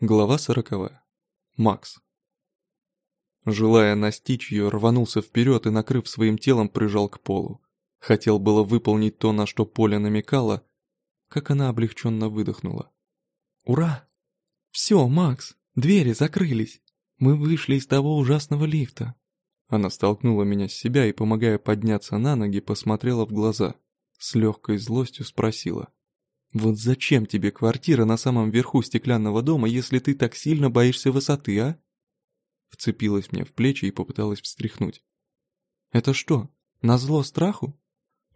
Глава сороковая. Макс. Желая настичь ее, рванулся вперед и, накрыв своим телом, прижал к полу. Хотел было выполнить то, на что Поля намекала, как она облегченно выдохнула. «Ура! Все, Макс, двери закрылись. Мы вышли из того ужасного лифта». Она столкнула меня с себя и, помогая подняться на ноги, посмотрела в глаза. С легкой злостью спросила. Вот зачем тебе квартира на самом верху стеклянного дома, если ты так сильно боишься высоты, а? Вцепилась мне в плечи и попыталась встряхнуть. Это что, назло страху?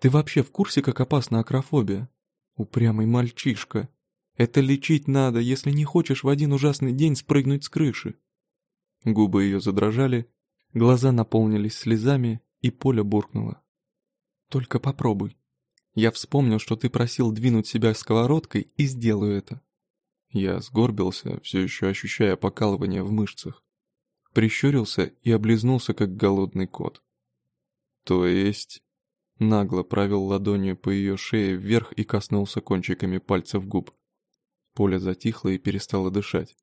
Ты вообще в курсе, как опасна акрофобия? Упрямый мальчишка. Это лечить надо, если не хочешь в один ужасный день спрыгнуть с крыши. Губы ее задрожали, глаза наполнились слезами, и Поля буркнула. Только попробуй. Я вспомнил, что ты просил двинуть себя сковородкой, и сделаю это. Я сгорбился, все еще ощущая покалывание в мышцах. Прищурился и облизнулся, как голодный кот. То есть... Нагло провел ладонью по ее шее вверх и коснулся кончиками пальцев губ. Поля затихла и перестала дышать.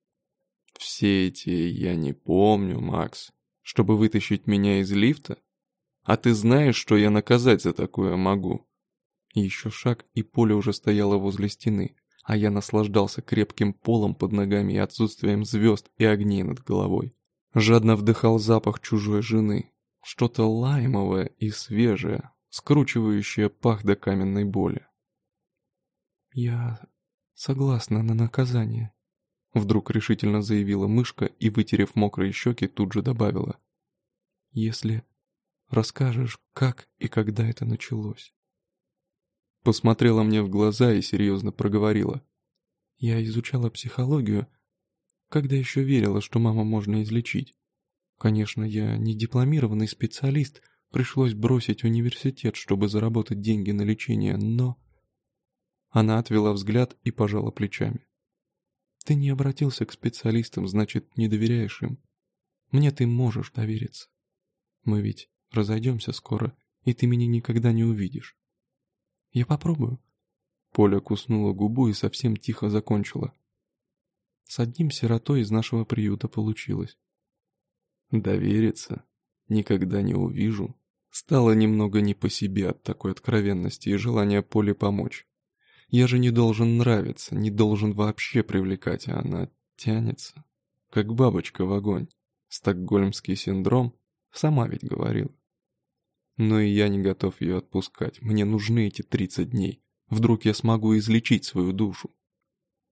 «Все эти я не помню, Макс. Чтобы вытащить меня из лифта? А ты знаешь, что я наказать за такое могу?» Еще шаг, и поле уже стояло возле стены, а я наслаждался крепким полом под ногами и отсутствием звезд и огней над головой. Жадно вдыхал запах чужой жены, что-то лаймовое и свежее, скручивающее пах до каменной боли. «Я согласна на наказание», — вдруг решительно заявила мышка и, вытерев мокрые щеки, тут же добавила. «Если расскажешь, как и когда это началось» посмотрела мне в глаза и серьезно проговорила. Я изучала психологию, когда еще верила, что маму можно излечить. Конечно, я не дипломированный специалист, пришлось бросить университет, чтобы заработать деньги на лечение, но... Она отвела взгляд и пожала плечами. Ты не обратился к специалистам, значит, не доверяешь им. Мне ты можешь довериться. Мы ведь разойдемся скоро, и ты меня никогда не увидишь. Я попробую. Поля куснула губу и совсем тихо закончила. С одним сиротой из нашего приюта получилось. Довериться никогда не увижу. Стало немного не по себе от такой откровенности и желания Поле помочь. Я же не должен нравиться, не должен вообще привлекать, а она тянется, как бабочка в огонь. Стокгольмский синдром, сама ведь говорила. Но и я не готов ее отпускать. Мне нужны эти 30 дней. Вдруг я смогу излечить свою душу.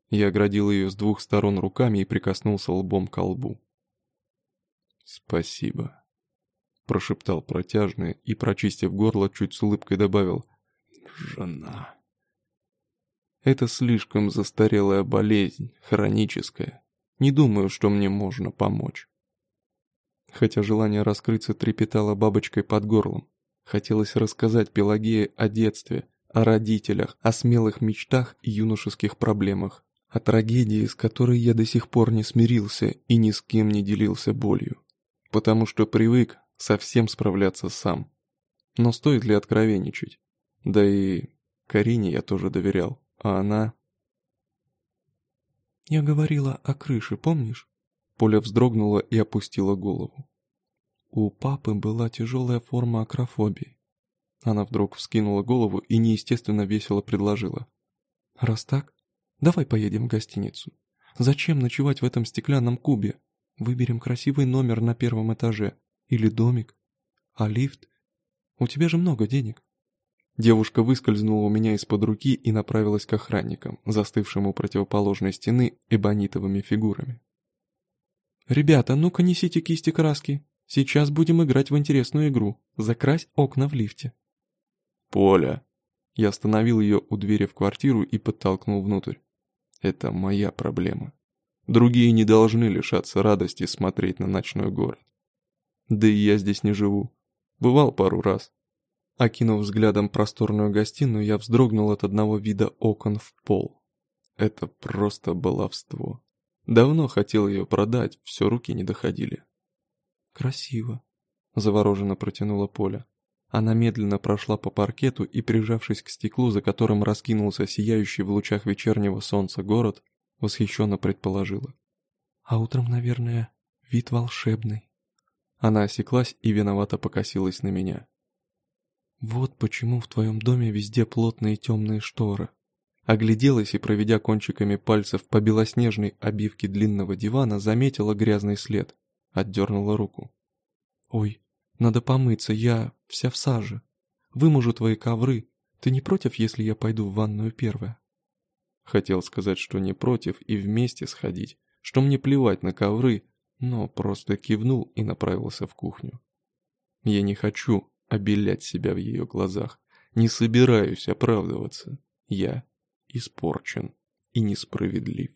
Я оградил ее с двух сторон руками и прикоснулся лбом к лбу. «Спасибо», — прошептал протяжно и, прочистив горло, чуть с улыбкой добавил «Жена». «Это слишком застарелая болезнь, хроническая. Не думаю, что мне можно помочь». Хотя желание раскрыться трепетало бабочкой под горлом. Хотелось рассказать Пелагее о детстве, о родителях, о смелых мечтах и юношеских проблемах, о трагедии, с которой я до сих пор не смирился и ни с кем не делился болью. Потому что привык совсем справляться сам. Но стоит ли откровенничать? Да и Карине я тоже доверял, а она... «Я говорила о крыше, помнишь?» Поля вздрогнула и опустила голову. У папы была тяжелая форма акрофобии. Она вдруг вскинула голову и неестественно весело предложила. «Раз так, давай поедем в гостиницу. Зачем ночевать в этом стеклянном кубе? Выберем красивый номер на первом этаже. Или домик. А лифт? У тебя же много денег». Девушка выскользнула у меня из-под руки и направилась к охранникам, застывшим у противоположной стены эбонитовыми фигурами. «Ребята, ну-ка несите кисти краски, Сейчас будем играть в интересную игру. Закрась окна в лифте. Поля. Я остановил ее у двери в квартиру и подтолкнул внутрь. Это моя проблема. Другие не должны лишаться радости смотреть на ночной город. Да и я здесь не живу. Бывал пару раз. Окинув взглядом просторную гостиную, я вздрогнул от одного вида окон в пол. Это просто баловство. Давно хотел ее продать, все руки не доходили. «Красиво», — завороженно протянула Поля. Она медленно прошла по паркету и, прижавшись к стеклу, за которым раскинулся сияющий в лучах вечернего солнца город, восхищенно предположила. а утром, наверное, вид волшебный». Она осеклась и виновато покосилась на меня. «Вот почему в твоем доме везде плотные темные шторы». Огляделась и, проведя кончиками пальцев по белоснежной обивке длинного дивана, заметила грязный след. Отдернула руку. «Ой, надо помыться, я вся в саже. Вымужу твои ковры. Ты не против, если я пойду в ванную первая?» Хотел сказать, что не против, и вместе сходить, что мне плевать на ковры, но просто кивнул и направился в кухню. Я не хочу обелять себя в ее глазах, не собираюсь оправдываться. Я испорчен и несправедлив.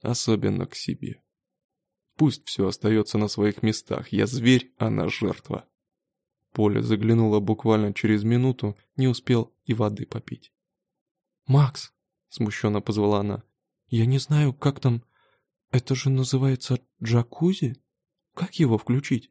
Особенно к себе. Пусть все остается на своих местах. Я зверь, она жертва. Поля заглянула буквально через минуту, не успел и воды попить. «Макс!» — смущенно позвала она. «Я не знаю, как там... Это же называется джакузи? Как его включить?»